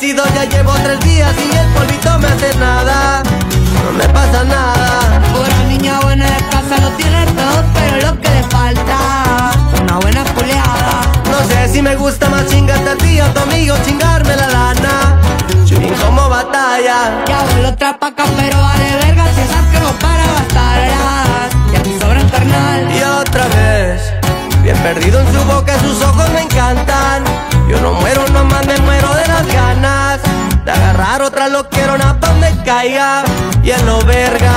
vencido, ya llevo tres días y el polvito me hace nada. No me pasa nada. Una niña buena de casa lo tiene todo, pero lo que le falta, una buena puleada. No sé si me gusta más chingarte a ti o a tu amigo, chingarme la lana. Chulín como batalla. Ya vuelo trapa pero vale verga, si que no para bastarlas. Y aquí sobra el carnal. Y otra vez, bien perdido en su boca, sus ojos me encantan. Yo no muero agarrar otra loquerona pa' donde caiga y en lo verga.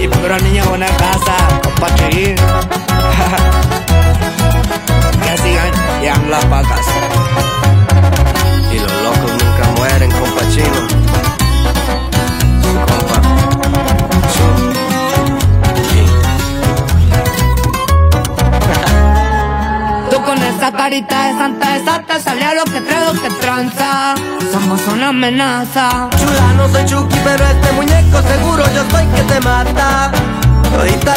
Y pura niña buena de casa, compa Chiguín. Carita de santa desata, sale a lo que traigo que tranza. Somos una amenaza. Chula, no soy Chucky, pero este muñeco seguro yo soy que te mata. Todita